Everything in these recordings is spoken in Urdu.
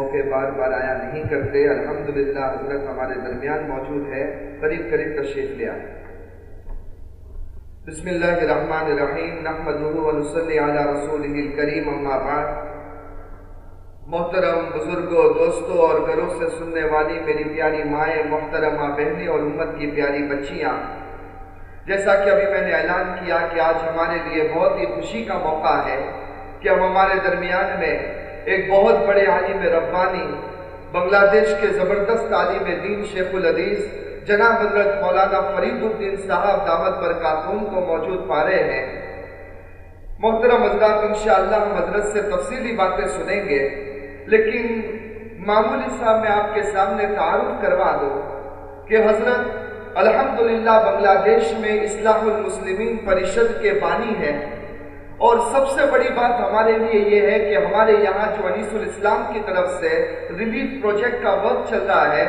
موقع بار بار آیا نہیں کرتے، الحمدللہ حضرت ہمارے درمیان موجود ہے، قریب قریب تشریف لیا۔ بسم اللہ الرحمن الرحیم، نحمدہ و علی رسولہ الکریم، اما بعد۔ محترم بزرگوں دوستوں اور گھروں سے سننے والی میری پیاری مائیں، محترمہ بہنیں اور امت کی پیاری بچیاں۔ جیسا کہ ابھی میں نے اعلان کیا کہ آج ہمارے لیے بہت ہی خوشی کا موقع ہے کہ ہم ہمارے درمیان میں ایک بہت بڑے عالم ربانی بنگلہ دیش کے زبردست عالم دین شیخ العدیز جناب حضرت مولانا فرید الدین صاحب دعوت پر کاتون کو موجود پا رہے ہیں۔ محترم حضرات، انشاءاللہ ہم حضرت سے تفصیلی باتیں سنیں گے، لیکن معمولی صاحب میں آپ کے سامنے تعارف کروا دو کہ حضرت الحمدللہ بنگلہ دیش میں اصلاح المسلمین پریشد کے بانی ہیں۔ اور سب سے بڑی بات ہمارے لیے یہ ہے کہ ہمارے یہاں جو انیس الاسلام کی طرف سے ریلیف پروجیکٹ کا ورک چل رہا ہے،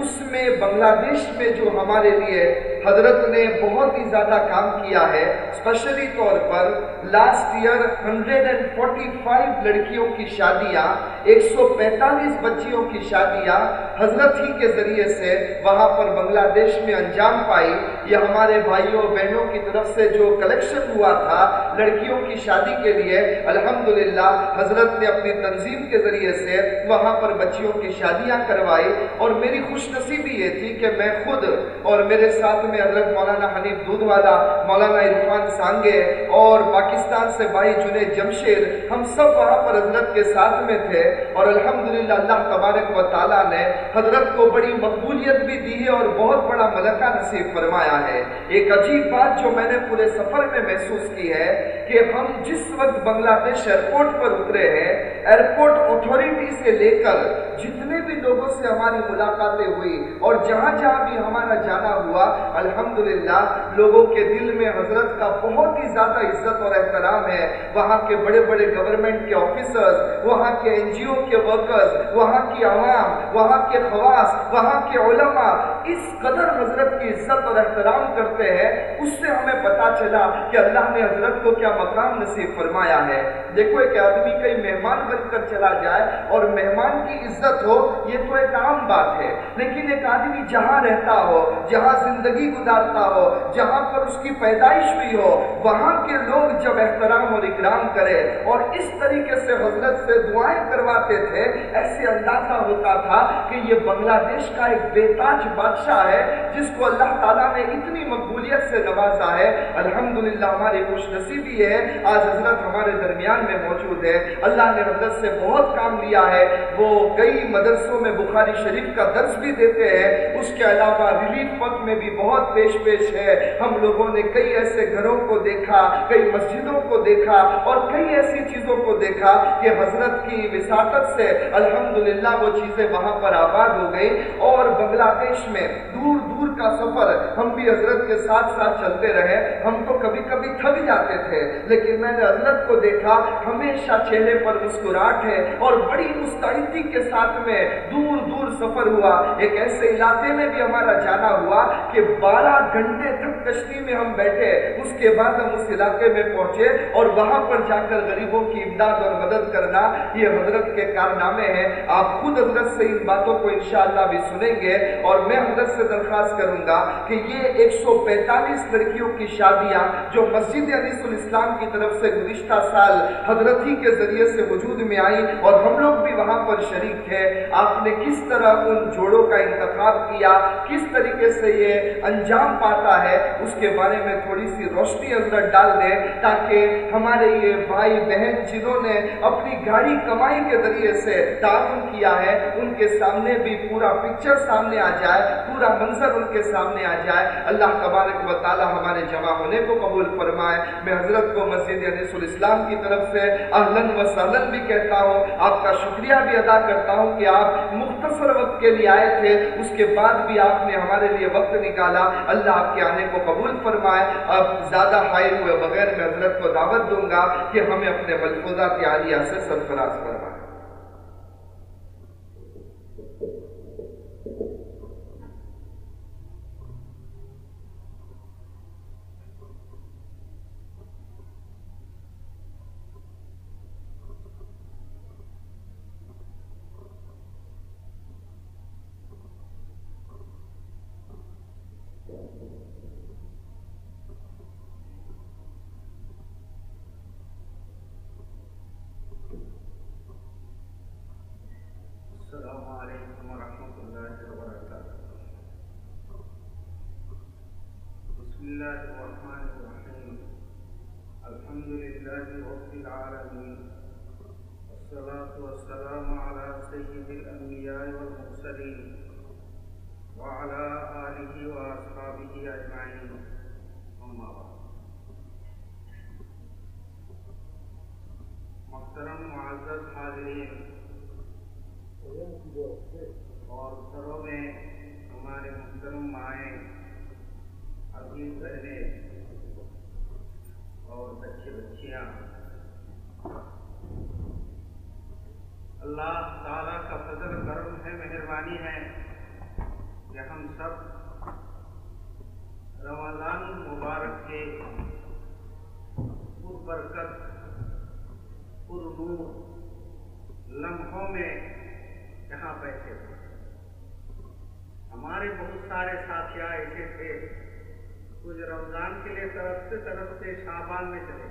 اس میں بنگلہ دیش میں جو ہمارے لیے حضرت نے بہت ہی زیادہ کام کیا ہے اسپیشلی طور پر last year hundred and forty five لڑکیوں کی شادیاں، ایک سو پینتالیس بچیوں کی شادیاں حضرت ہی کے ذریعے سے وہاں پر بنگلہ دیش میں انجام پائی۔ یہ ہمارے بھائیوں بہنوں کی طرف سے جو کلیکشن ہوا تھا لڑکیوں کی شادی کے لیے، الحمدللہ، حضرت نے اپنی تنظیم کے ذریعے سے وہاں پر بچیوں کی شادیاں کروائی۔ اور میری خوش نصیبی یہ تھی کہ میں خود اور میرے ساتھ میں حضرت مولانا حنیف دودھ والا مولانا عرفان سانگے اور پاکستان سے بھائی جنید جمشید، ہم سب وہاں پر حضرت کے ساتھ میں تھے۔ اور الحمدللہ، اللہ تبارک و تعالیٰ نے حضرت کو بڑی مقبولیت بھی دی ہے اور بہت بڑا ملکہ نصیب فرمایا۔ ہے۔ ایک عجیب بات جو میں نے پورے سفر میں محسوس کی ہے کہ ہم جس وقت بنگلہ دیش ایئرپورٹ پر اترے ہیں، ایئرپورٹ اتھارٹی سے لے کر جتنے بھی لوگوں سے ہماری ملاقاتیں ہوئی اور جہاں جہاں بھی ہمارا جانا ہوا، الحمدللہ لوگوں کے دل میں حضرت کا بہت ہی زیادہ عزت اور احترام ہے۔ وہاں کے بڑے بڑے گورنمنٹ کے آفیسرز وہاں کے این جی او کے ورکرز وہاں کی عوام، وہاں کے خواص، وہاں کے علماء، اس قدر حضرت کی عزت اور احترام کرتے ہیں، اس سے ہمیں پتا چلا کہ اللہ نے حضرت کو کیا مقام نصیب فرمایا ہے۔ دیکھو، ایک آدمی کئی مہمان بن کر چلا جائے اور مہمان کی عزت ہو، یہ تو ایک عام بات ہے۔ لیکن ایک آدمی جہاں رہتا ہو، جہاں زندگی گزارتا ہو، جہاں پر اس کی پیدائش بھی ہو، وہاں کے لوگ جب احترام اور اکرام کرے اور اس طریقے سے حضرت سے دعائیں کرواتے تھے، ایسے اندازہ ہوتا تھا کہ یہ بنگلہ دیش کا ایک بے تاج بادشاہ ہے، جس کو اللہ تعالیٰ نے اتنی مقبولیت سے نوازا ہے۔ الحمدللہ، ہماری خوش نصیبی ہے۔ آج حضرت ہمارے درمیان میں موجود ہے۔ اللہ نے حضرت سے بہت کام لیا ہے۔ وہ کئی مدرسوں میں بخاری شریف کا درس بھی دیتے ہیں۔ اس کے علاوہ ریلیف وقت میں بھی بہت پیش پیش ہے۔ ہم لوگوں نے کئی ایسے گھروں کو دیکھا، کئی مسجدوں کو دیکھا اور کئی ایسی چیزوں کو دیکھا کہ حضرت کی وساطت سے الحمدللہ وہ چیزیں وہاں پر آباد ہو گئی اور بنگلہ دیش میں دور دور کا سفر ہم بھی حضرت کے ساتھ ساتھ چلتے رہے۔ ہم تو کبھی کبھی تھک جاتے تھے، لیکن میں نے حضرت کو دیکھا۔ ہمیشہ چہرے پر مسکراہٹ ہے اور بڑی مستعدی کے ساتھ میں دور دور سفر ہوا۔ ایک ایسے علاقے میں بھی ہمارا جانا ہوا کہ بارہ گھنٹے تک کشتی میں ہم بیٹھے، اس کے بعد ہم اس علاقے میں پہنچے اور وہاں پر جا کر غریبوں کی امداد اور مدد کرنا یہ حضرت کے کارنامے ہیں۔ آپ خود حضرت سے ان باتوں کو انشاءاللہ بھی سنیں گے اور میں حضرت سے درخواست کروں گا کہ یہ ایک سو پینتالیس لڑکیوں کی شادیاں جو مسجد انیس الاسلام کی طرف سے گزشتہ سال حضرت ہی کے ذریعے سے وجود میں آئی اور ہم لوگ بھی وہاں پر شریک تھے آپ نے کس طرح ان جوڑوں کا انتخاب کیا؟ کس طریقے سے یہ انجام پاتا ہے؟ اس کے بارے میں تھوڑی سی روشنی اندر ڈال دیں تاکہ ہمارے یہ بھائی بہن جنہوں نے اپنی گاڑی کمائی کے ذریعے سے تعاون کیا ہے، ان کے سامنے بھی پورا پکچر سامنے آ جائے، پورا منظر ان کے سامنے آ جائے۔ اللہ تبارک و تعالی ہمارے جمع ہونے کو قبول فرمائے۔ میں حضرت کو مسجد انیس الاسلام کی طرف سے اہلن و سہلن بھی کہتا ہوں۔ آپ کا شکریہ بھی ادا کرتا ہوں کہ آپ مختصر وقت کے لیے آئے تھے۔ اس کے بعد بھی آپ نے ہمارے لیے وقت نکالا۔ اللہ آپ کے آنے کو قبول فرمائے۔ اب زیادہ ہائے ہوئے بغیر میں حضرت کو دعوت دوں گا کہ ہمیں اپنے ملفوظات یعنی عالیہ سے سرفراز فرمائے السلام علیکم ورحمۃ اللہ وبرکاتہ بسم اللہ الرحمن الرحیم الحمد للہ رب العالمین والصلاة والسلام على وعلى بعد. محترم معزز حاضرین اور گھروں میں ہمارے محترم مائیں عزیز بہنیں اور بچے بچیاں۔ اللہ تعالیٰ کا فضل کرم ہے، مہربانی ہے کہ ہم سب رمضان مبارک کے پر برکت، پر نور، لمحوں میں یہاں بیٹھے۔ ہوئے ہمارے بہت سارے ساتھیاں ایسے تھے۔ کچھ رمضان کے لیے طرف سے طرف سے شابان میں چلے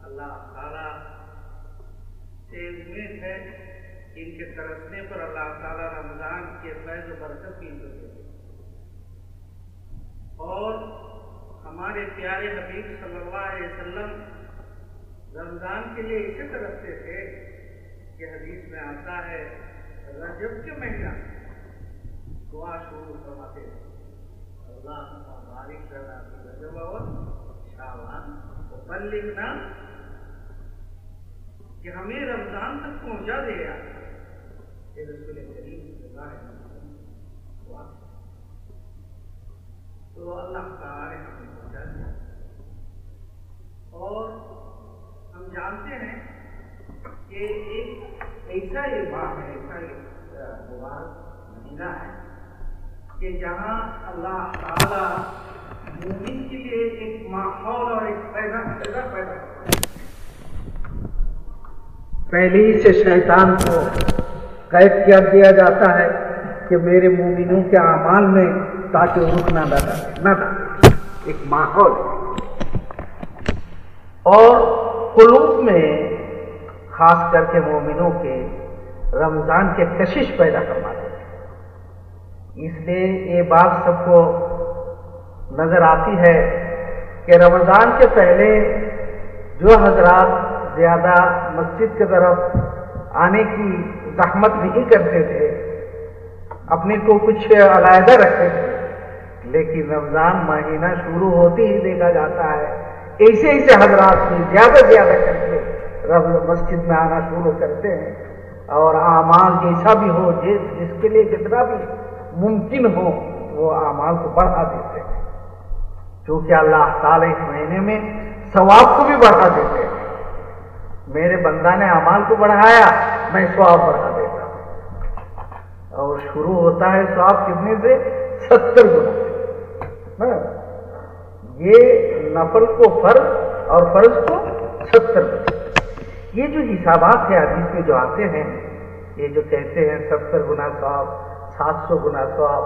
اللہ تعالیٰ سے امید ہے ان کے ترسنے پر اللہ تعالیٰ رمضان کے فیض و برکت کی دے اور ہمارے پیارے حبیب صلی اللہ علیہ وسلم رمضان کے لیے اسی طرف سے تھے کہ حدیث میں آتا ہے، رجب کے مہینہ۔ دعا شروع فرماتے تھے اللہ مالک بارک کرنا رجب اور شاوان۔ بل لکھنا کہ ہمیں رمضان تک پہنچا دے گا۔ یہ رسول کریم صلی اللہ علیہ دعا۔ تو اللہ تعالیٰ نے ہمیں پہنچا دیا۔ اور ہم جانتے ہیں کہ ایک ایسا یہ بات ہے، ایسا یہ مبارک مہینہ ہے۔ کہ جہاں اللہ تعالیٰ مومن کے لیے ایک ماحول اور ایک پیدا پیدا پیدا پہلے ہی سے شیطان کو قید کیا دیا جاتا ہے کہ میرے مومنوں کے اعمال میں تاکہ رک نہ ڈالے نہ ڈالے۔ ایک ماحول۔ اور قلوب میں خاص کر کے مومنوں کے رمضان کے کشش پیدا کروا دیتے اس لیے یہ بات سب کو نظر آتی ہے کہ رمضان کے پہلے جو حضرات زیادہ مسجد کی طرف آنے کی زحمت نہیں کرتے تھے، اپنے کو کچھ علیحدہ رکھتے تھے، لیکن رمضان مہینہ شروع ہوتے ہی دیکھا جاتا ہے، ایسے ایسے حضرات بھی زیادہ زیادہ کر کے رب مسجد میں آنا شروع کرتے ہیں، اور اعمال جیسا بھی ہو، جس جس کے لیے جتنا بھی ممکن ہو، وہ اعمال کو بڑھا دیتے ہیں۔ کیونکہ اللہ تعالیٰ اس مہینے میں ثواب کو بھی بڑھا دیتے ہیں۔ میرے بندہ نے اعمال کو بڑھایا، میں ثواب بڑھا دیتا ہوں۔ اور شروع ہوتا ہے ثواب کتنے سے؟ ستر گنا۔ ہاں۔ یہ نفل کو فرض اور فرض کو ستر گنا۔ یہ جو حسابات ہیں، حدیث میں جو آتے ہیں، یہ جو کہتے ہیں ستر گنا ثواب سات سو گنا ثواب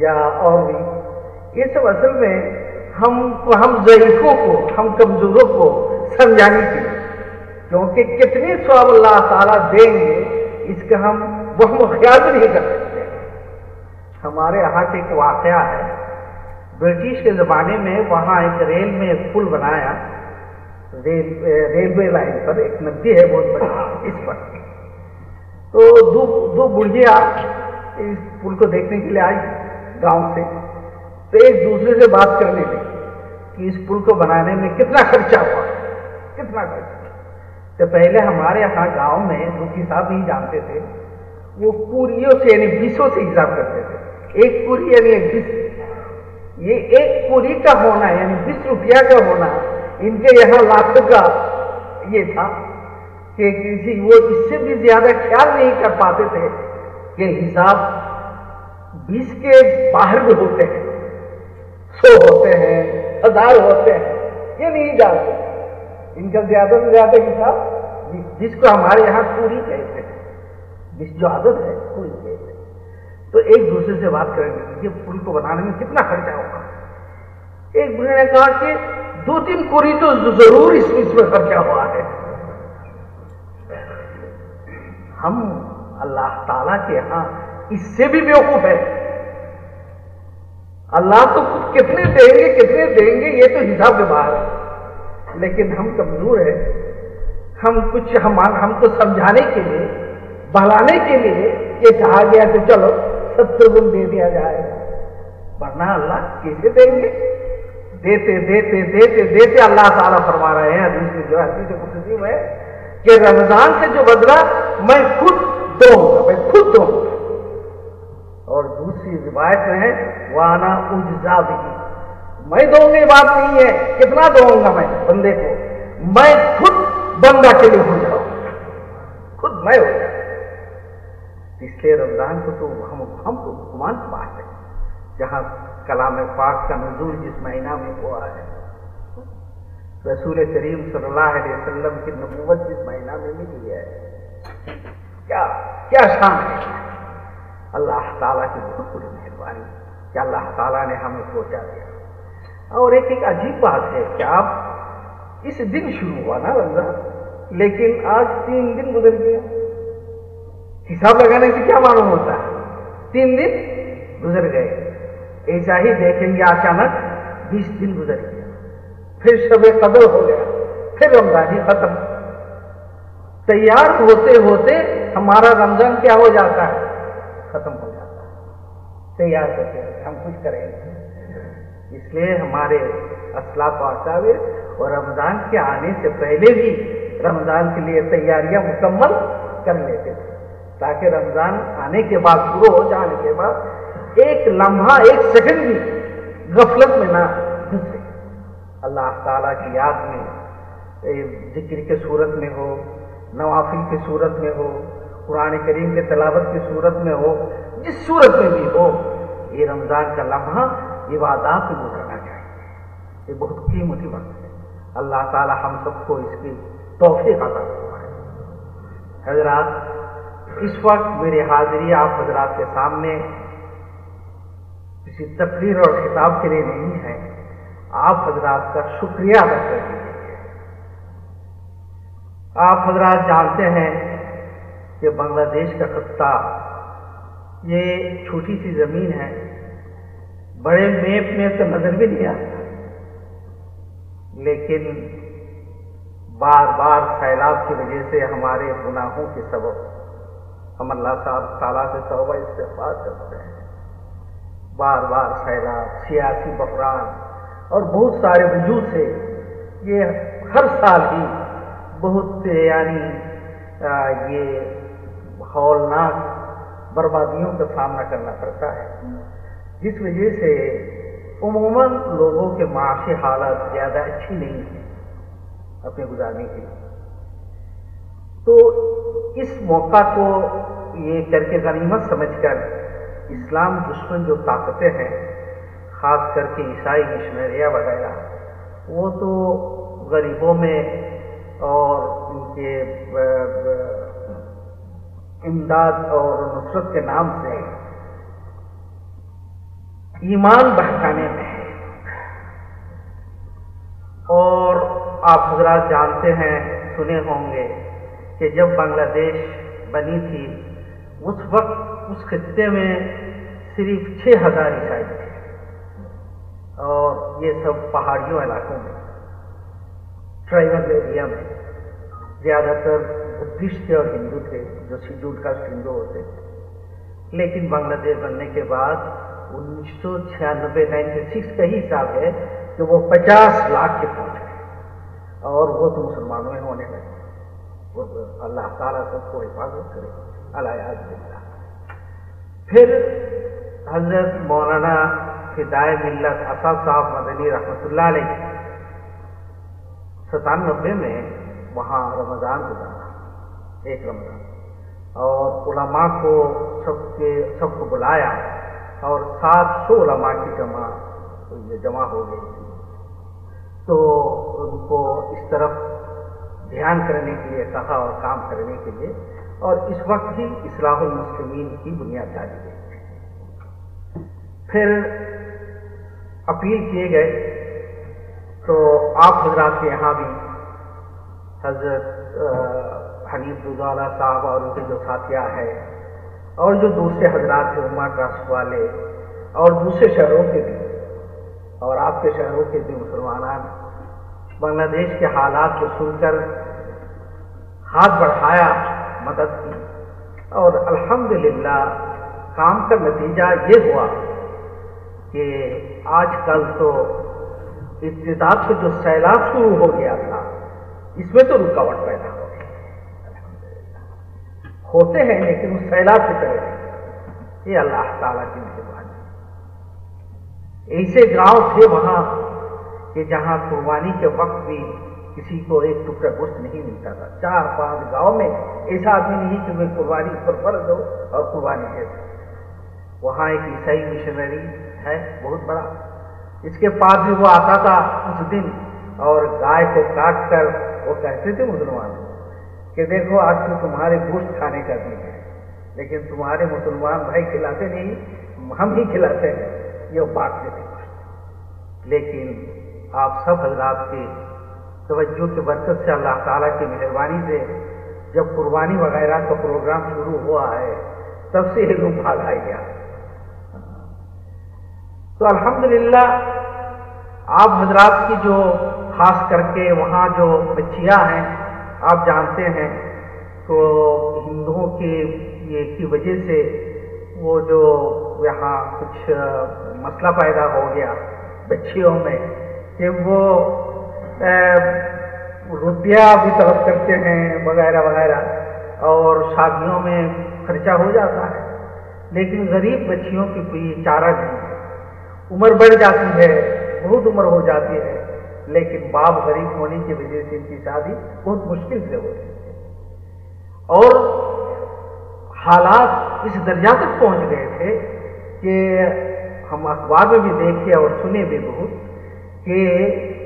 یا اور بھی۔ یہ سب اصل میں ہم ہم ضعیفوں کو، ہم کمزوروں کو سمجھانے کے لیے کیونکہ کتنے ثواب اللہ تعالیٰ دیں گے، اس کا ہم وہ خیال بھی نہیں کر سکتے۔ ہمارے یہاں سے ایک واقعہ ہے۔ برٹش کے زمانے میں وہاں ایک ریل میں ایک پل بنایا۔ ریلوے لائن پر، ایک ندی ہے بہت بڑی، اس پر۔ تو دو دو بڑھیا اس پل کو دیکھنے کے لیے آئی گاؤں سے۔ تو ایک دوسرے سے بات کرنے لگی کہ اس پل کو بنانے میں کتنا خرچہ ہوا، کتنا خرچہ۔ تو پہلے ہمارے یہاں گاؤں میں دکھی صاحب نہیں جانتے تھے، وہ پوریوں سے یعنی بیسوں سے حساب کرتے تھے۔ ایک پوری یعنی ایک بیس۔ یہ ایک پوری کا ہونا یعنی بیس روپیہ کا ہونا، ان کے یہاں لاکھ کا یہ تھا کہ کسی وہ اس سے بھی زیادہ خیال نہیں کر پاتے تھے کہ حساب بیس کے باہر بھی ہوتے ہیں، سو ہوتے ہیں، ہزار ہوتے ہیں، یہ نہیں جانتے۔ ان کا زیادہ سے زیادہ حساب جس کو ہمارے یہاں پوری کہتے ہیں۔ جس جو عادت ہے، پوری کہتے ہیں۔ تو ایک دوسرے سے بات کریں گے یہ پل کو بنانے میں کتنا خرچہ ہوگا۔ ایک بڑے نے کہا کہ دو تین کوری تو ضرور اس میں خرچہ ہوا ہے۔ ہم اللہ تعالیٰ کے ہاں اس سے بھی بیوقوف ہے۔ اللہ تو کتنے دیں گے، کتنے دیں گے، یہ تو حساب کے باہر ہے۔ لیکن ہم کمزور ہیں۔ ہم کچھ ہم ہم کو سمجھانے کے لیے بہلانے کے لیے یہ کہا گیا کہ چلو ستر گن دے دیا جائے۔ گا ورنہ اللہ کیسے دیں گے؟ دیتے دیتے دیتے دیتے اللہ تعالیٰ فرما رہے ہیں۔ حدیث میں جو حدیث قدسی ہے کہ رمضان سے جو بدلا میں خود دوں گا میں خود دوں گا اور دوسری روایت میں ہے وہ آنا اجزا بھی۔ میں دوں گی بات نہیں ہے، کتنا دوں گا میں بندے کو؟ میں خود بندہ کے لیے ہو جاؤں۔ خود میں ہو جاؤں۔ اس لیے رمضان کو تو ہم ہم کو گمان کی بات ہے جہاں کلام پاک کا نزول جس مہینہ میں ہوا ہے۔ رسول کریم صلی اللہ علیہ وسلم کی نبوت جس مہینہ میں ملی ہے۔ کیا کیا شان ہے؟ اللہ تعالیٰ کی بہت بڑی مہربانی کہ اللہ تعالیٰ نے ہمیں پہنچا دیا اور ایک ایک عجیب بات ہے کہ آپ اس دن شروع ہوا نا رمضان، لیکن آج تین دن گزر گیا حساب لگانے سے کیا معلوم ہوتا ہے؟ تین دن گزر گئے۔ ایسا ہی دیکھیں گے اچانک بیس دن گزر گیا پھر شب قدر ہو گیا، پھر رمضان ہی ختم۔ تیار ہوتے ہوتے ہمارا رمضان کیا ہو جاتا ہے؟ ختم ہو جاتا ہے۔ تیار ہوتے ہوتے ہم کچھ کریں گے۔ اس لیے ہمارے اسلاف و اور رمضان کے آنے سے پہلے بھی رمضان کے لیے تیاریاں مکمل کر لیتے تھے، تاکہ رمضان آنے کے بعد، شروع ہو جانے کے بعد، ایک لمحہ، ایک سیکنڈ بھی غفلت میں نہ گھسے۔ اللہ تعالیٰ کی یاد میں ذکر کے صورت میں ہو، نوافل کی صورت میں ہو قرآن کریم کے تلاوت کی صورت میں ہو، جس صورت میں بھی ہو، یہ رمضان کا لمحہ عبادات میں گزرنا چاہیے۔ یہ بہت قیمتی وقت ہے۔ اللہ تعالیٰ ہم سب کو اس کی توفیق عطا کرتا حضرات، اس وقت میری حاضری آپ حضرات کے سامنے کسی تقریر اور خطاب کے لیے نہیں ہے۔ آپ حضرات کا شکریہ ادا کر دیجیے آپ حضرات جانتے ہیں کہ بنگلہ دیش کا خطہ، یہ چھوٹی سی زمین ہے۔ بڑے میپ میں تو نظر بھی نہیں آتا۔ لیکن بار بار سیلاب کی وجہ سے ہمارے گناہوں کے سبب ہم اللہ صاحب تعالیٰ سے توبہ استفاد کرتے ہیں۔ بار بار سیلاب، سیاسی بحران اور بہت سارے وجود سے یہ ہر سال ہی بہت یعنی یہ ہولناک بربادیوں کا سامنا کرنا پڑتا ہے۔ جس وجہ سے عموماً لوگوں کے معاشی حالت زیادہ اچھی نہیں ہے اپنے گزارنے کے لیے۔ تو اس موقع کو یہ کر کے غنیمت سمجھ کر اسلام دشمن جو طاقتیں ہیں، خاص کر کے عیسائی مشنریاں وغیرہ، وہ تو غریبوں میں اور ان کے امداد اور نصرت کے نام سے ایمان بہکانے میں ہے۔ اور آپ حضرات جانتے ہیں، سنے ہوں گے کہ جب بنگلہ دیش بنی تھی، اس وقت اس خطے میں صرف چھ ہزار عیسائی تھے۔ اور یہ سب پہاڑیوں علاقوں میں ٹرائبل ایریا میں، زیادہ تر بدھسٹ تھے اور ہندو تھے، جو شیڈول کاسٹ ہندو ہوتے۔ لیکن بنگلہ دیش بننے کے بعد انیس سو چھیانوے نائنٹی سکس کا ہی حساب ہے کہ وہ پچاس لاکھ کے پہنچ گئے۔ اور وہ تو مسلمانوں میں ہونے لگے۔ وہ اللہ تعالیٰ سب کو حفاظت کرے۔ اللہ پھر حضرت مولانا فدائے ملت اسد صاحب مدنی رحمۃ اللہ علیہ، ستانوے میں وہاں رمضان گزارا۔ ایک رمضان اور علماء کو سب کے سب کو بلایا اور سات سو علماء کی جمع جمع ہو گئی تھی۔ تو ان کو اس طرف دھیان کرنے کے لیے کہا اور کام کرنے کے لیے اور اس وقت ہی اصلاح المسلمین کی بنیاد ڈالی گئی۔ پھر اپیل کیے گئے۔ تو آپ حضرات کے یہاں بھی حضرت حنیف دوزالہ صاحب اور ان کے جو ساتھیہ ہے اور جو دوسرے حضرات تھے عمر ٹرسٹ والے اور دوسرے شہروں کے بھی اور آپ کے شہروں کے بھی مسلمان بنگلہ دیش کے حالات کو سن کر ہاتھ بڑھایا، مدد کی اور الحمدللہ کام کا نتیجہ یہ ہوا کہ آج کل تو ابتداد سے جو سیلاب شروع ہو گیا تھا، اس میں تو رکاوٹ پیدا ہو ہوتے ہیں لیکن اس سیلاب سے پہلے یہ اللہ تعالیٰ کی مہربانی ایسے گاؤں تھے وہاں کہ جہاں قربانی کے وقت بھی کسی کو ایک ٹکڑا گوشت نہیں ملتا تھا۔ چار پانچ گاؤں میں ایسا آدمی نہیں کہ میں قربانی پر فرض ہو اور قربانی دے وہاں ایک عیسائی مشنری ہے، بہت بڑا۔ اس کے پاس بھی وہ آتا تھا اس دن اور گائے کو کاٹ کر وہ کہتے تھے مسلمان کہ دیکھو آج تو تمہارے گوشت کھانے کا دن ہے، لیکن تمہارے مسلمان بھائی کھلاتے نہیں، ہم ہی کھلاتے ہیں، یہ بات تھے گوشت لیکن آپ سب حضرات کے توجہ کے برکت سے اللہ تعالیٰ کی مہربانی سے جب قربانی وغیرہ کا پروگرام شروع ہوا ہے، تب سے یہ لوگ بھاگ آئے گیا تو الحمدللہ، آپ حضرات کی جو خاص کر کے وہاں جو بچیاں ہیں آپ جانتے ہیں تو ہندوؤں کے یہ کی وجہ سے وہ جو یہاں کچھ مسئلہ پیدا ہو گیا بچیوں میں کہ وہ روپیہ بھی طلب کرتے ہیں وغیرہ وغیرہ اور شادیوں میں خرچہ ہو جاتا ہے، لیکن غریب بچیوں کی کوئی چارہ نہیں عمر بڑھ جاتی ہے، بہت عمر ہو جاتی ہے۔ لیکن باپ غریب ہونے کی وجہ سے ان کی شادی بہت مشکل سے ہوتی ہے اور حالات اس درجہ تک پہنچ گئے تھے کہ ہم اخبار میں بھی دیکھے اور سنے بھی بہت کہ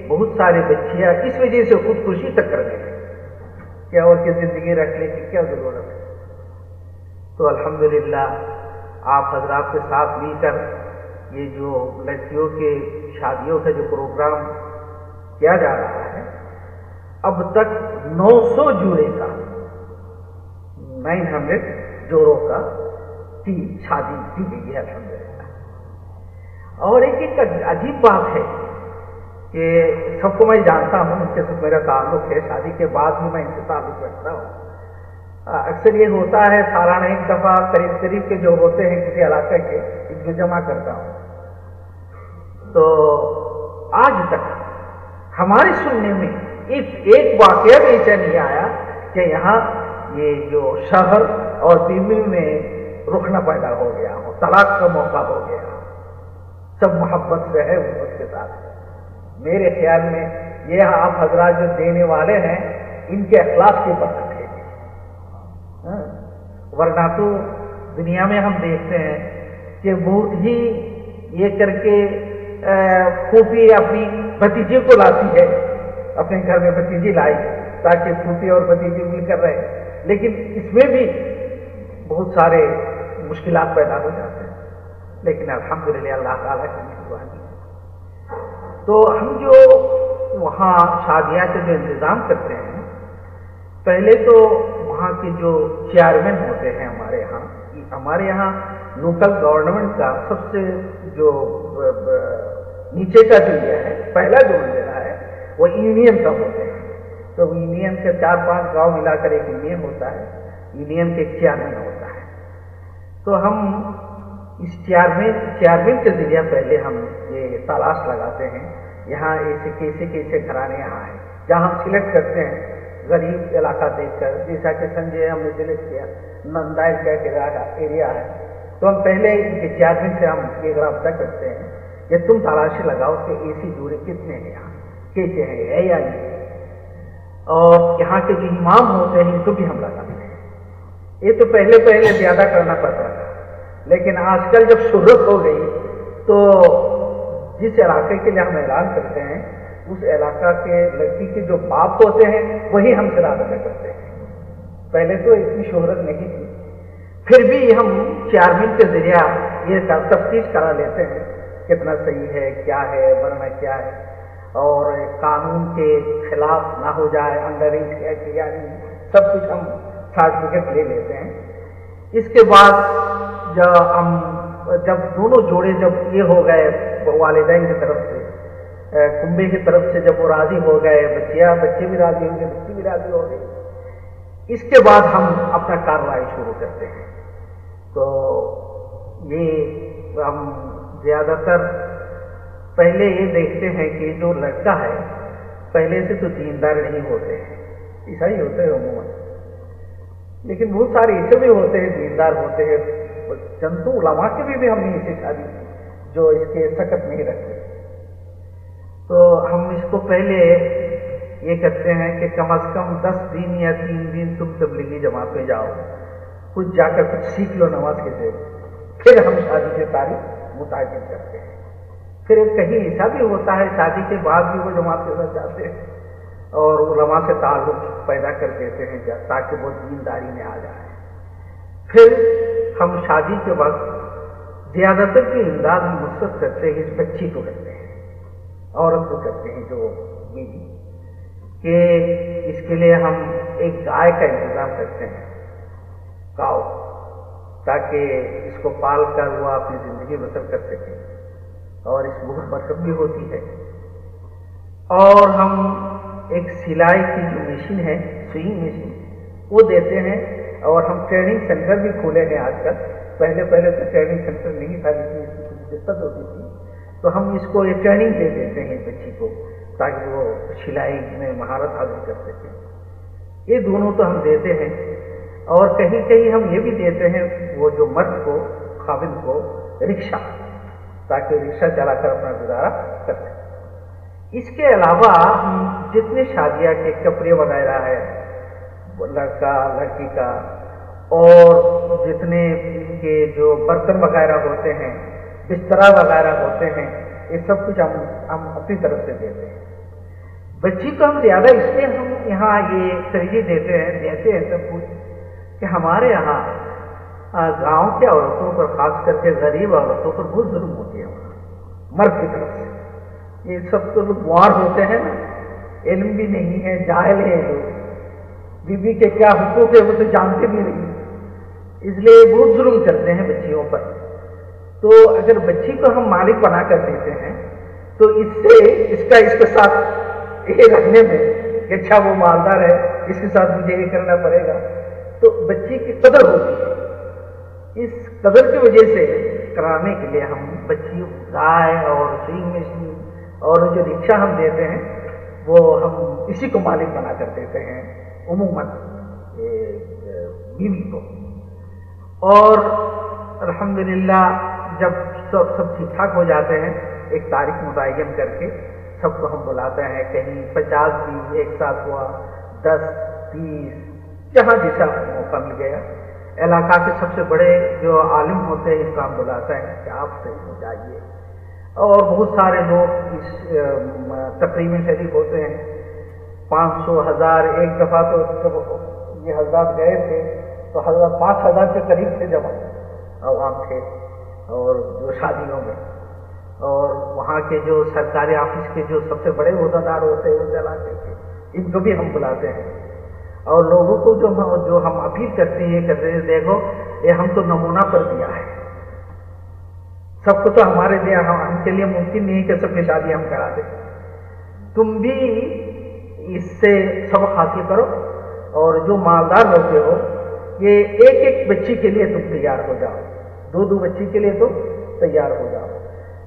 بہت سارے بچیاں اس وجہ سے خودکشی تک کر گئے۔ کیا اور کی زندگی رکھنے کی کیا ضرورت ہے؟ تو الحمدللہ آپ حضرات کے ساتھ مل کر یہ جو لڑکیوں کے شادیوں کا جو پروگرام کیا جا رہا ہے؟ اب تک نو سو جوڑے کا، نائن ہنڈریڈ جوڑوں کا کی شادی کی گئی ہے، الحمدللہ۔ اور ایک ایک عجیب بات ہے کہ سب کو میں جانتا ہوں، ان کے ساتھ میرا تعلق ہے۔ شادی کے بعد بھی میں ان سے تعلق رکھتا ہوں۔ اکثر یہ ہوتا ہے سالانہ ایک دفعہ قریب قریب کے جو ہوتے ہیں، کسی علاقے کے، ان کو جمع کرتا ہوں۔ تو آج تک ہمارے سننے میں ایک ایک واقعہ بھی ایسا نہیں آیا کہ یہاں یہ جو شہر اور بیوی میں رکنا پیدا ہو گیا ہو، طلاق کا موقع ہو گیا سب محبت سے ہے اس کے ساتھ۔ میرے خیال میں یہ آپ حضرات جو دینے والے ہیں، ان کے اخلاق کی برکت ہے۔ ہاں۔ ورنہ تو دنیا میں ہم دیکھتے ہیں کہ بہت ہی یہ کر کے پھوپھی اپنی بھتیجے کو لاتی ہے، اپنے گھر میں بھتیجی لائی تاکہ پھوپھی اور بھتیجی مل کر رہے۔ لیکن اس میں بھی بہت سارے مشکلات پیدا ہو جاتے ہیں۔ لیکن الحمدللہ اللہ تعالیٰ کی مہربانی تو ہم جو وہاں شادیاں کا جو انتظام کرتے ہیں، پہلے تو وہاں کے جو چیئرمین ہوتے ہیں ہمارے یہاں ہمارے یہاں لوکل گورنمنٹ کا سب سے جو نیچے کا جو یہ ہے، پہلا جو منزلہ ہے، وہ یونین کا ہوتے ہیں تو یونین کے چار پانچ گاؤں ملا کر ایک یونین ہوتا ہے۔ یونین کے چیئرمین ہوتا ہے۔ تو ہم اس چیئرمین چیئرمین کے ذریعہ پہلے ہم یہ تلاش لگاتے ہیں۔ یہاں ایسے کیسے کیسے گھرانے یہاں ہیں۔ جہاں ہم سلیکٹ کرتے ہیں، غریب علاقہ دیکھ کر، جیسا کہ سنجے ہم نے سلیکٹ کیا، نندائل کا ایریا ہے۔ تو ہم پہلے ان کے چیئرمین سے ہم یہ رابطہ کرتے ہیں۔ کہ تم تلاشی لگاؤ کہ اے سی جوڑے کتنے ہیں یہاں؟ کیسے ہیں ہے یا نہیں اور یہاں کے جو امام ہوتے ہیں، ان کو بھی ہم لگاتے ہیں۔ یہ تو پہلے پہلے زیادہ کرنا پڑتا تھا۔ لیکن آج کل جب شہرت ہو گئی، تو جس علاقے کے لیے ہم اعلان کرتے ہیں، اس علاقہ کے لڑکی کے جو باپ ہوتے ہیں، وہی ہم سے رابطہ کرتے ہیں۔ پہلے تو اتنی شہرت نہیں تھی۔ پھر بھی ہم چیئرمین کے ذریعہ یہ تفتیش کرا لیتے ہیں۔ کتنا صحیح ہے، کیا ہے، ورنہ کیا ہے؟ اور قانون کے خلاف نہ ہو جائے انڈر ایج ہے کہ یا نہیں سب کچھ ہم سرٹیفکیٹ لے لیتے ہیں۔ اس کے بعد جب ہم، جب دونوں جوڑے جب یہ ہو گئے والدین کی طرف سے کنبے کی طرف سے جب وہ راضی ہو گئے، بچیاں، بچے بھی راضی ہوں گے، بچی بھی راضی ہو گئی۔ اس کے بعد ہم اپنا کاروائی شروع کرتے ہیں۔ تو یہ ہم زیادہ تر پہلے یہ دیکھتے ہیں کہ جو لڑکا ہے پہلے سے تو دیندار نہیں ہوتے عیسائی ہوتے ہیں عموماً۔ لیکن بہت سارے ایسے بھی ہوتے ہیں دیندار ہوتے ہیں۔ چندو علماء کے بھی, بھی ہم نے اسے شادی جو اس کے سکت نہیں رکھتے۔ تو ہم اس کو پہلے یہ کرتے ہیں کہ کم از کم دس دن یا تین دن تم تبلیغی جماعت میں جاؤ۔ کچھ جا کر کچھ سیکھ لو نماز کے ذریعے پھر ہم شادی کی تاریخ متعین کرتے ہیں۔ پھر کہیں ایسا بھی ہوتا ہے، شادی کے بعد بھی وہ جماعت کے ساتھ جاتے ہیں اور علماء سے تعلق پیدا کر دیتے ہیں تاکہ وہ دینداری میں آ جائے پھر ہم شادی کے وقت زیادہ تر کی امداد ہم مقصد کرتے ہیں، اس بچی کو کرتے ہیں، عورت کو کرتے ہیں جو بیوی۔ کہ اس کے لیے ہم ایک گائے کا انتظام کرتے ہیں۔ گاؤ تاکہ اس کو پال کر وہ اپنی زندگی بسر کر سکے۔ اور اس بہت برکت بھی ہوتی ہے اور ہم ایک سلائی کی جو مشین ہے، سوئنگ مشین، وہ دیتے ہیں۔ اور ہم ٹریننگ سینٹر بھی کھولے ہیں آج کل۔ پہلے پہلے تو ٹریننگ سینٹر نہیں تھا، لیکن اس کی کچھ دقت ہوتی تھی۔ تو ہم اس کو یہ ٹریننگ دے دیتے ہیں بچی کو، تاکہ وہ سلائی میں مہارت حاصل کر سکے۔ یہ دونوں تو ہم دیتے ہیں۔ اور کہیں کہیں ہم یہ بھی دیتے ہیں وہ جو مرد کو خابن کو رکشا تاکہ رکشا چلا کر اپنا گزارا کر سکے۔ اس کے علاوہ ہم جتنے شادیاں کے کپڑے وغیرہ ہے لڑکا، لڑکی کا، اور جتنے کے جو برتن وغیرہ ہوتے ہیں بسترا وغیرہ ہوتے ہیں، یہ سب کچھ ہم ہم اپنی طرف سے دیتے ہیں۔ بچی کو ہم زیادہ اس لیے ہم یہاں یہ ترجیح دیتے ہیں دیتے ہیں سب کچھ کہ ہمارے یہاں گاؤں کے عورتوں پر خاص کر کے غریب عورتوں پر بہت ظلم ہوتی ہے مرد کی طرف سے۔ یہ سب تو لوگ وار ہوتے ہیں نا، علم بھی نہیں ہے، جاہل ہے لوگ۔ بیوی کے کیا حقوق ہے وہ تو جانتے بھی نہیں۔ اس لیے بہت ظلم کرتے ہیں بچیوں پر۔ تو اگر بچی کو ہم مالک بنا کر دیتے ہیں، تو اس سے اس کا، اس کے ساتھ یہ رکھنے میں کہ اچھا وہ مالدار ہے، اس کے ساتھ مجھے یہ کرنا پڑے گا۔ تو بچی کی قدر ہوتی ہے۔ اس قدر کی وجہ سے کرانے کے لیے ہم بچی گائے اور سوئنگ مشین اور جو رکشا ہم دیتے ہیں، وہ ہم اسی کو مالک بنا کر دیتے ہیں، عموماً بیوی کو۔ اور الحمدللہ جب سب سب ٹھیک ٹھاک ہو جاتے ہیں، ایک تاریخ متعین کر کے سب کو ہم بلاتے ہیں، کہیں پچاس بھی ایک ساتھ ہوا، دس، بیس جہاں جیسا موقع مل گیا۔ علاقہ کے سب سے بڑے جو عالم ہوتے ہیں، اس کا ہم بلاتے ہیں کہ آپ صحیح ہو جائیے۔ اور بہت سارے لوگ اس تقریب میں شریک ہوتے ہیں۔ پانچ سو ہزار ایک دفعہ تو جب یہ حضرات گئے تھے، تو حضرات پانچ ہزار کے قریب تھے جب عوام تھے اور جو شادیوں میں۔ اور وہاں کے جو سرکاری آفس کے جو سب سے بڑے عہدہ دار ہوتے ہیں، وہ جلاتے تھے ان کو بھی ہم بلاتے ہیں۔ اور لوگوں کو جو جو ہم اپیل کرتے ہیں یہ کرتے ہیں دیکھو، یہ ہم تو نمونہ پر دیا ہے۔ سب کو تو ہمارے لیے ہم کے لیے ممکن نہیں کہ سب کی شادی ہم کرا دیں۔ تم بھی اس سے سبق حاصل کرو اور جو مالدار ہوتے ہو، یہ ایک ایک بچی کے لیے تم تیار ہو جاؤ۔ دو دو بچی کے لیے تم تیار ہو جاؤ۔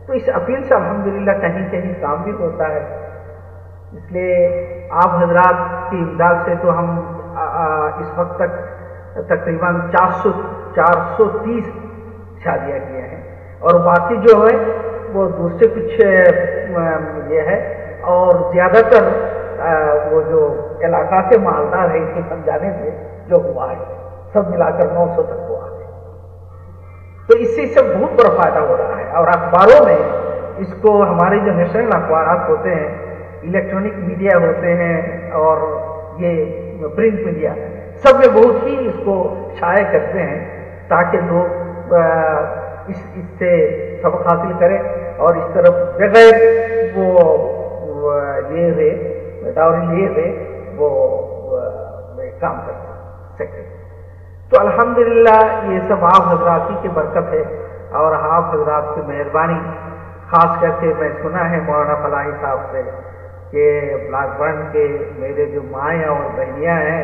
تو اس اپیل سے الحمدللہ کہیں کہیں کام بھی ہوتا ہے۔ اس لیے آپ حضرات کی امداد سے تو ہم اس وقت تک تقریباً چار سو چار سو تیس شادیاں کیے ہیں۔ اور باقی جو ہے، وہ دوسرے کچھ یہ ہے۔ اور زیادہ تر وہ جو علاقہ کے مالدار ہیں، اس کو سمجھانے سے جو ہوا ہے، سب ملا کر نو سو تک ہوا ہے۔ تو اس سے سب بہت بڑا فائدہ ہو رہا ہے۔ اور اخباروں میں اس کو ہمارے جو نیشنل اخبارات ہوتے ہیں الیکٹرانک میڈیا ہوتے ہیں اور یہ پرنٹ میڈیا سب میں بہت ہی اس کو شائع کرتے ہیں تاکہ لوگ اس اس سے سبق حاصل کریں اور اس طرف بغیر وہ یہ ڈاوری لیے تھے وہ کام کر سکے تو الحمدللہ یہ سب آپ حضرات کی برکت ہے اور آپ حضرات کی مہربانی، خاص کر کے میں سنا ہے مولانا فلاحی صاحب سے۔ کہ بلاک برن کے میرے جو مائیں اور بہنیاں ہیں،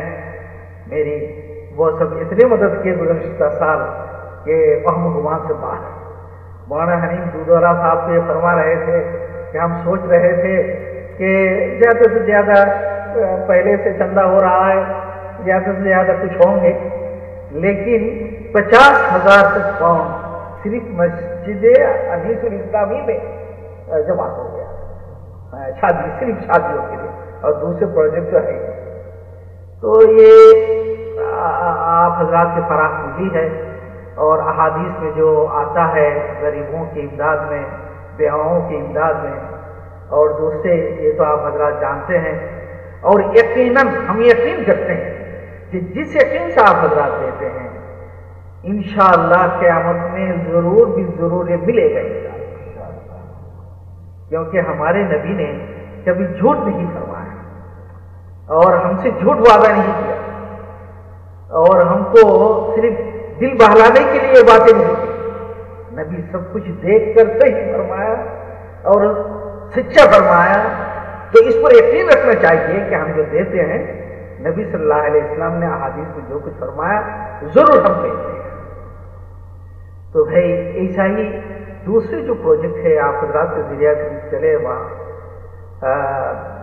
میری وہ سب اتنے مدد کیے گزشتہ سال کہ وہم گمان سے باہر۔ مولانا حنیم دودورا صاحب سے یہ فرما رہے تھے کہ ہم سوچ رہے تھے کہ زیادہ سے زیادہ پہلے سے چندہ ہو رہا ہے، زیادہ سے زیادہ کچھ ہوں گے۔ لیکن پچاس ہزار تک پاؤنڈ صرف مسجد انیس الاسلامی میں جمع ہو گیا شادی، صرف شادیوں کے لیے اور دوسرے پروجیکٹ جو ہے تو یہ آپ حضرات کے فراخ ملی ہے اور احادیث میں جو آتا ہے، غریبوں کی امداد میں بیواؤں کی امداد میں اور دوسرے، یہ تو آپ حضرات جانتے ہیں۔ اور یقیناً ہم یقین کرتے ہیں کہ جس یقین سے آپ حضرات دیتے ہیں، انشاءاللہ قیامت میں ضرور بھی ضرور یہ ملے گا۔ کیونکہ ہمارے نبی نے کبھی جھوٹ نہیں فرمایا اور ہم سے جھوٹ وعدہ نہیں کیا اور ہم کو صرف دل بہلانے کے لیے باتیں نہیں کی۔ نبی سب کچھ دیکھ کر صحیح فرمایا اور سچا فرمایا۔ تو اس پر یقین رکھنا چاہیے کہ ہم جو دیتے ہیں، نبی صلی اللہ علیہ السلام نے احادیث میں جو کچھ فرمایا، ضرور ہم دیتے ہیں۔ تو بھائی ایسا ہی دوسرے جو پروجیکٹ ہے، آپ حضرات کے ذریعہ سے چلے، وہاں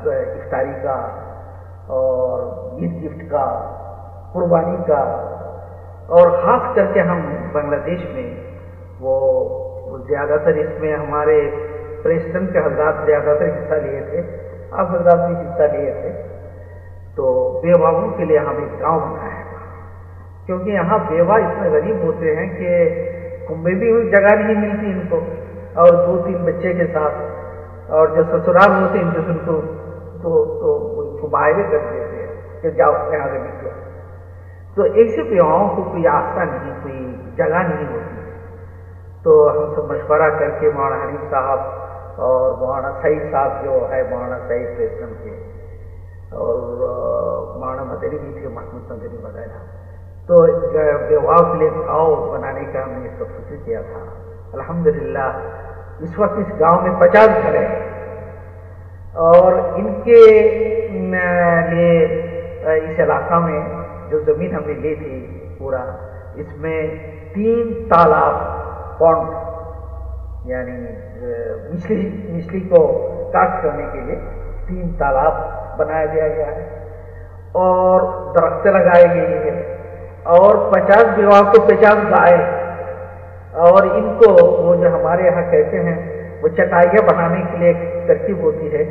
افطاری کا اور عید گفٹ کا، قربانی کا، اور خاص کر کے ہم بنگلہ دیش میں، وہ زیادہ تر اس میں ہمارے پریسٹن کے حضرات زیادہ تر حصہ لیے تھے۔ آپ حضرات بھی حصہ لیے تھے۔ تو بیواؤں کے لیے ہم ایک گاؤں بنایا ہے کیونکہ یہاں بیوہ اتنے غریب ہوتے ہیں کہ کنبے بھی جگہ نہیں ملتی ان کو، اور دو تین بچے کے ساتھ، اور جو سسرال ہوتے ہیں جس ان کو تو تو باہر کر دیتے ہیں کہ جاؤ یہاں سے نکلو۔ تو ایسے بیواؤں کو کوئی آستہ نہیں، کوئی جگہ نہیں ہوتی۔ تو ہم سب مشورہ کر کے مولانا حریف صاحب اور مولانا سعید صاحب جو ہے، مولانا سعید پریسٹم کے، اور مولانا مدری بھی تھے، محمود مدری وغیرہ۔ تو بیواؤں کے لیے گاؤں بنانے کا ہم نے اس کو فکر کیا تھا۔ الحمدللہ، اس وقت اس گاؤں میں پچاس گھر ہیں۔ اور ان کے لیے، اس علاقہ میں جو زمین ہم نے لی تھی پورا، اس میں تین تالاب پونڈ یعنی مچھلی مچھلی کو کاشت کرنے کے لیے تین تالاب بنایا دیا گیا ہے۔ اور درخت لگائے گئے ہیں۔ اور پچاس بیواہ کو پچاس گائے اور ان کو وہ جو ہمارے یہاں کہتے ہیں، وہ چٹائیاں بنانے کے لیے ایک ترکیب ہوتی ہے۔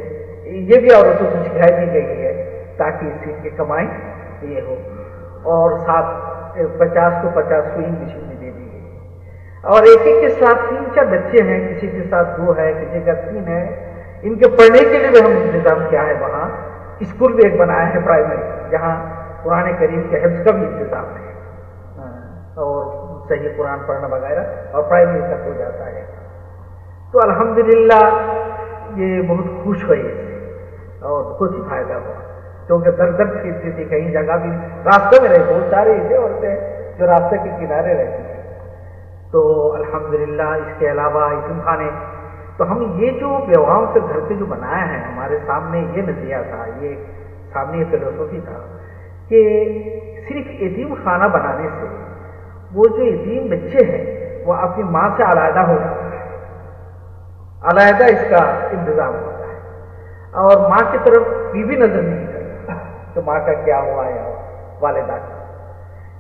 یہ بھی عورتوں کو سکھائی دی گئی ہے تاکہ اس کی کمائی یہ ہو۔ اور ساتھ پچاس کو پچاس سوئی مشین میں دے دی گئی۔ اور ایک ایک کے ساتھ تین چار بچے ہیں، کسی کے ساتھ دو ہے، کسی کا تین ہے۔ ان کے پڑھنے کے لیے بھی ہم انتظام کیا ہے وہاں۔ اسکول بھی ایک بنایا ہے پرائمری، جہاں قرآن کریم کے حفظ کا بھی انتظام ہے۔ ہاں، اور صحیح قرآن پڑھنا وغیرہ اور پرائمری تک ہو جاتا ہے۔ تو الحمدللہ یہ بہت خوش ہوئی اور بہت ہی فائدہ ہوا۔ کیونکہ در در پھرتی کہیں جگہ بھی راستے میں رہے، بہت سارے ایسے عورتیں جو راستے کے کنارے رہتی تھیں تو الحمدللہ اس کے علاوہ اسم خانے تو ہم یہ جو بیواؤں کے گھر پہ جو بنایا ہے، ہمارے سامنے یہ نظریہ تھا، یہ سامنے یہ فلوسفی تھا۔ کہ صرف یتیم خانہ بنانے سے وہ جو یتیم بچے ہیں، وہ اپنی ماں سے علیحدہ ہو جاتا ہے علیحدہ اس کا انتظام ہوتا ہے۔ اور ماں کی طرف بھی نظر نہیں کرتی تو ماں کا کیا ہوا ہے؟ والدہ۔ کا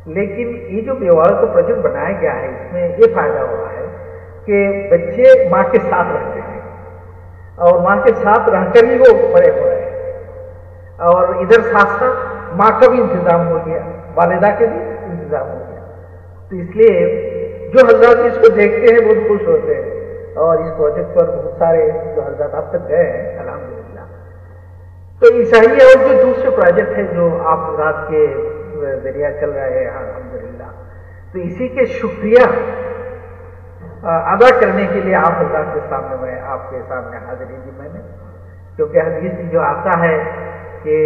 لیکن یہ جو بیوار کا پروجیکٹ بنایا گیا ہے، اس میں یہ فائدہ ہوا ہے کہ بچے ماں کے ساتھ رہتے ہیں۔ اور ماں کے ساتھ رہ کر ہی وہ بڑے ہو رہے ہیں۔ اور ادھر ساتھ ساتھ ماں کا بھی انتظام ہو گیا، والدہ کے بھی انتظام ہو گیا۔ تو اس لیے جو حضرات اس کو دیکھتے ہیں بہت خوش ہوتے ہیں۔ اور اس پروجیکٹ پر بہت سارے جو حضرات اب تک گئے ہیں الحمد للہ تو عیسائی اور جو دوسرے پروجیکٹ ہیں جو آپ رات کے ذریعہ چل رہے ہیں الحمد للہ تو اسی کے شکریہ ادا کرنے کے لیے آپ حضرات کے سامنے میں، آپ کے سامنے حاضری جی دی میں نے۔ کیونکہ حدیث جو آتا ہے کہ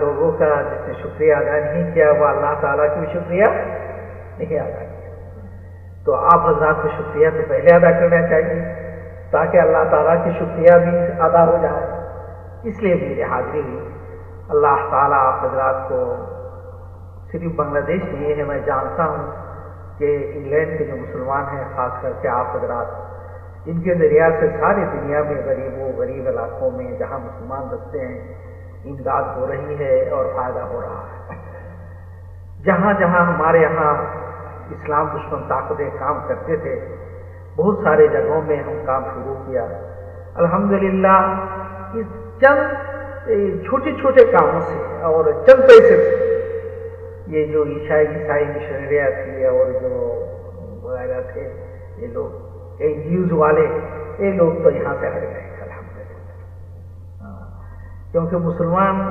لوگوں کا جس نے شکریہ ادا نہیں کیا، وہ اللہ تعالیٰ کی بھی شکریہ نہیں ادا کیا۔ تو آپ حضرات کو شکریہ سے پہلے ادا کرنا چاہیے تاکہ اللہ تعالیٰ کی شکریہ بھی ادا ہو جائے۔ اس لیے میری حاضری اللہ تعالیٰ آپ حضرات کو صرف بنگلہ دیش میں یہ ہے، میں جانتا ہوں کہ انگلینڈ کے جو مسلمان ہیں، خاص کر کے آپ حضرات، ان کے ذریعہ سے ساری دنیا میں غریبوں غریب علاقوں میں جہاں مسلمان بستے ہیں امداد ہو رہی ہے اور فائدہ ہو رہا ہے۔ جہاں جہاں ہمارے یہاں اسلام دشمن طاقتیں کام کرتے تھے، بہت سارے جگہوں میں ہم کام شروع کیا۔ الحمدللہ، اس چند چھوٹے چھوٹے کاموں سے اور چند پیسے سے یہ جو عیسائی عیسائی مشنریاں تھی اور جو وغیرہ تھے، یہ لوگ این جی اوز والے، یہ لوگ تو یہاں سے ہٹ گئے۔ کیونکہ مسلمان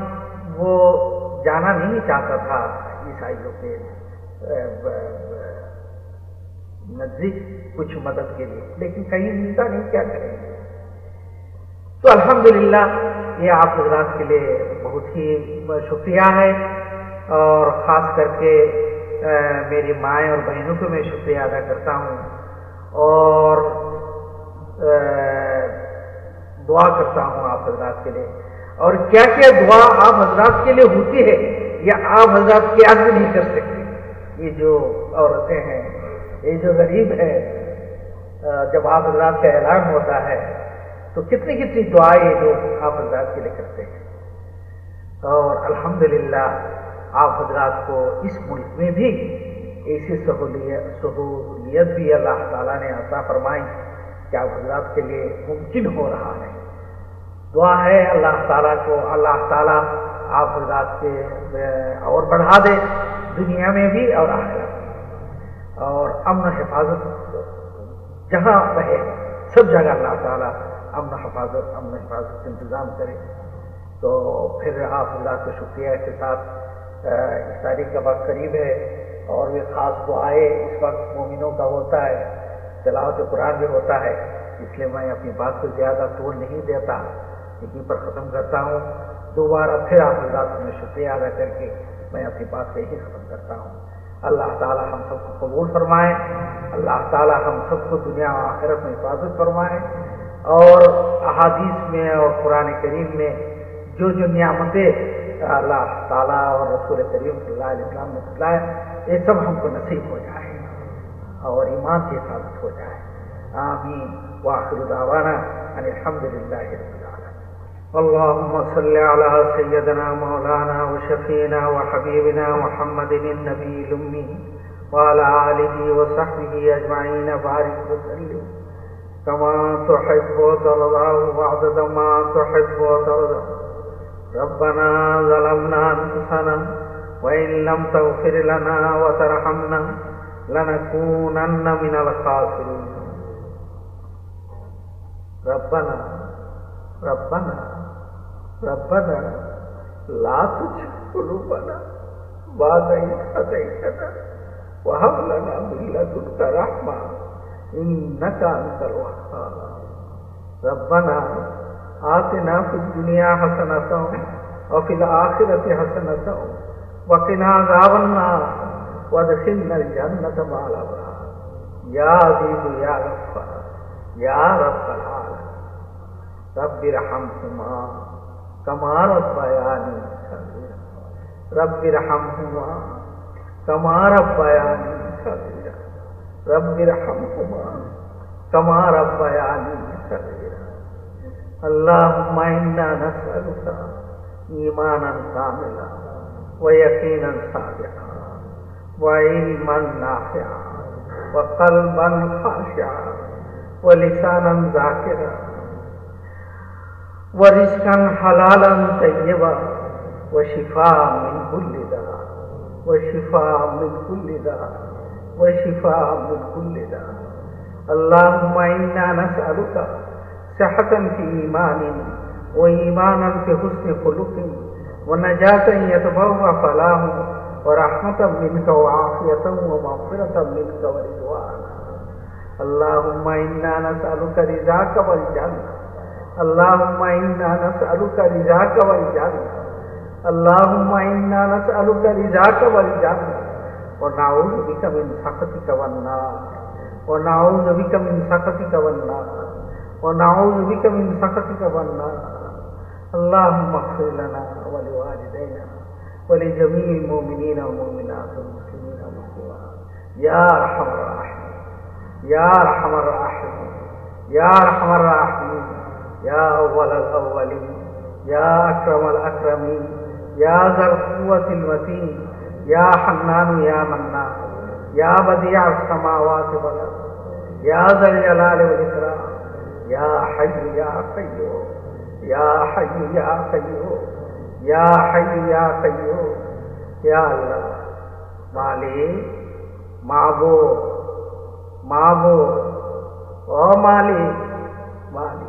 وہ جانا نہیں چاہتا تھا عیسائیوں کے نزدیک کچھ مدد کے لیے۔ لیکن کہیں ملتا نہیں، کیا کریں گے؟ تو الحمدللہ یہ آپ حضرات کے لیے بہت ہی شکریہ ہے۔ اور خاص کر کے میری مائیں اور بہنوں کو میں شکریہ ادا کرتا ہوں۔ اور دعا کرتا ہوں آپ حضرات کے لیے۔ اور کیا کیا دعا آپ حضرات کے لیے ہوتی ہے یا آپ حضرات کیا بھی نہیں کر سکتے؟ یہ جو عورتیں ہیں، یہ جو غریب ہے جب آپ حضرات کا اعلان ہوتا ہے، تو کتنی کتنی دعائیں لوگ آپ حضرات کے لیے کرتے ہیں؟ اور الحمدللہ، آپ حضرات کو اس ملک میں بھی ایسی سہولیت سہولیت بھی اللہ تعالیٰ نے عطا فرمائی کہ آپ حضرات کے لیے ممکن ہو رہا ہے۔ دعا ہے، اللہ تعالیٰ کو، اللہ تعالیٰ آپ حضرات کے اور بڑھا دے دنیا میں بھی اور آخرت میں اور امن حفاظت جہاں رہے، سب جگہ اللہ تعالیٰ امن حفاظت امن حفاظت کا انتظام کرے۔ تو پھر آپ حضرات کو شکریہ کے ساتھ اس تاریخ کا وقت قریب ہے اور یہ خاص دعائیں اس وقت مومنوں کا ہوتا ہے، تلاوت قرآن بھی ہوتا ہے، اس لیے میں اپنی بات کو زیادہ توڑ نہیں دیتا۔ یہیں پر ختم کرتا ہوں۔ دوبارہ پھر آپ حضرات میں شکریہ ادا کر کے میں اپنی بات سے ہی ختم کرتا ہوں۔ اللہ تعالی ہم سب کو قبول فرمائے۔ اللہ تعالی ہم سب کو دنیا و آخرت میں حفاظت فرمائے۔ اور احادیث میں اور قرآن کریم میں جو جو نعمتیں اللہ تعالیٰ اور رسول کریم صلی اللہ علیہ وسلم نے بتلائے، یہ سب ہم کو نصیب ہو جائے اور ایمان کی حفاظت ہو جائے۔ آمین۔ واخر دعوانا ان الحمد للہ رب العالمین۔ اللهم صل على سيدنا مولانا وشفينا وحبيبنا محمد النبي الأمي وعلى آله وصحبه أجمعين. بارك وسلم. كما تحب وترضى وعدد ما تحب وترضى. ربنا ظلمنا أنفسنا وإن لم تغفر لنا وترحمنا لنكونن من الخاسرين. ربنا ربنا. ربنا لا تجعل قلوبنا بعد إذ هديتنا وهب لنا من لدنك رحمة إنك أنت الوهاب ربنا آتنا في الدنيا حسنة وفي الآخرة حسنة وقنا عذاب النار وادخلنا الجنة مع الأبرار يا عزيز يا غفار يا رب العالمين رب ارحمهما كما ربياني رب ارحمهما كما ربياني صغيرا رب رحم ہوا ارحمهما كما ربياني صغيرا اللهم إنا نسألك إيمانا كاملا ويقينا صادقا وعلما نافعا وقلبا خاشعا ولسانا ذاكرا ورزقا حلالا طيبا وشفاء من كل داء. وشفاء من كل داء. وشفاء من كل داء. اللهم إنا نسألك صحة في إيمان وإيمانا في حسن خلق ونجاة يتبوى فلاه ورحمة منك وعافية ومغفرة منك ورضوانا اللهم إنا نسألك رضاك والجنة اللهم إنا نسألك رضاك والجنة. اللهم إنا نسألك رضاك والجنة. ونعوذ بك من سخطك والنار. ونعوذ بك من سخطك والنار. ونعوذ بك من سخطك والنار. اللهم اغفر لنا ولوالدينا ولجميع المؤمنين والمؤمنات والمسلمين والمسلمات. يا أرحم الراحمين. يا أرحم الراحمين. يا أرحم الراحمين. يا أول الأولين يا أكرم الأكرمين يا ذا القوة المتين يا حنان يا منان يا بديع السماوات والأرض يا ذا الجلال والإكرام يا حي يا قيوم يا حي يا قيوم يا حي يا قيوم يا الله. مالي مابو مابو أو مالي مالي.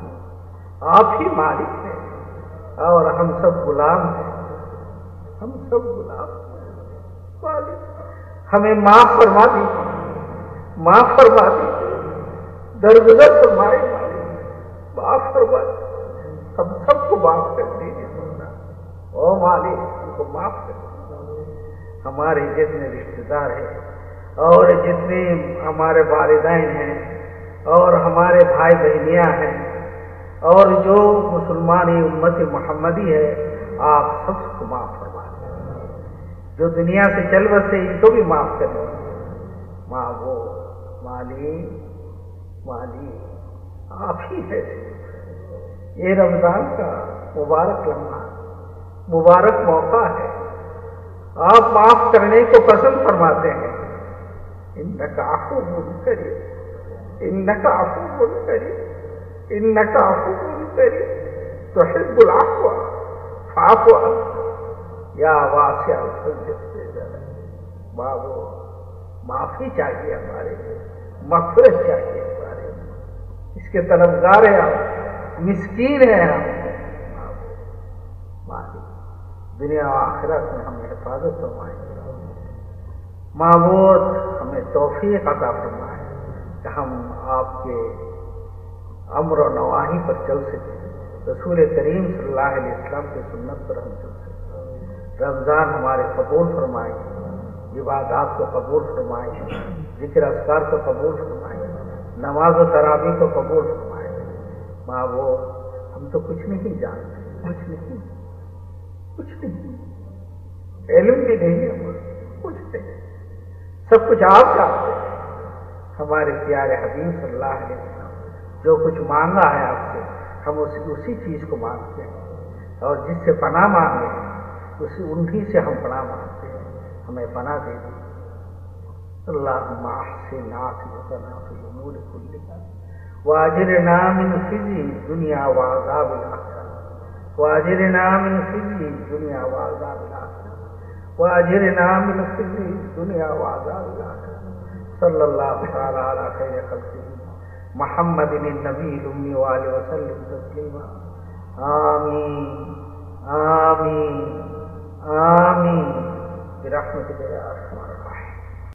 آپ ہی مالک ہیں۔ اور ہم سب غلام ہیں۔ ہم سب غلام مالک۔ ہمیں معاف فرما دیجیے معاف فرما دیجیے درگزر فرمائے مالک۔ معاف فرما دیجیے ہم سب کو معاف کر دیجیے او مالک ان کو معاف کر ہمارے جتنے رشتے دار ہیں، اور جتنے ہمارے والدین ہیں، اور ہمارے بھائی بہنیاں ہیں اور جو مسلمانی امت محمدی ہے، آپ سب کو معاف فرما دیں۔ جو دنیا سے چل بسے، ان کو بھی معاف کر دیں۔ ماں وہ، مالی مالی، آپ ہی ہے یہ رمضان کا مبارک لمحہ، مبارک موقع ہے۔ آپ معاف کرنے کو پسند فرماتے ہیں۔ ان نقافو بول کری ان نقافو بول کری ان نقافو بول کری تو حب العفو فعفو یا واسع بابو معافی چاہیے ہمارے مغفرت چاہیے ہمارے اس کے طلبگار ہیں ہم. مسکین ہیں ہم. دنیا و آخرت میں ہمیں حفاظت فرمائے. معبود ہمیں توفیق عطا فرمائے کہ ہم آپ کے امر و نواحی پر چل سکیں رسول کریم صلی اللہ علیہ وسلم کی سنت پر ہم چل سکیں رمضان ہمارے قبول فرمائے۔ عبادات کو قبول فرمائے۔ ذکر اسکار کو قبول فرمائے۔ نماز و ترابی کو قبول فرمائے۔ معبود ہم تو کچھ نہیں جانتے، کچھ نہیں کچھ نہیں۔ علم بھی نہیں ہے، کچھ نہیں۔ سب کچھ آپ جانتے ہیں۔ ہمارے پیارے حبیب صلی اللہ علیہ وسلم جو کچھ مانگا ہے آپ سے، ہم اسی اسی چیز کو مانگتے ہیں۔ اور جس سے پناہ مانگے ہیں اسی انہی سے ہم پناہ مانگتے ہیں۔ ہمیں پناہ دے دی اللہ سے ناف فی امور کلها واجرنا من خزي الدنيا وعذاب الآخرة واجرنا من خزي الدنيا وعذاب الآخرة واجرنا من خزي الدنيا وعذاب الآخرة صلى الله تعالى على خير خلقه محمد النبي الأمي وآله وسلم تسليما. آمين. آمين. آمين. برحمتك يا أرحم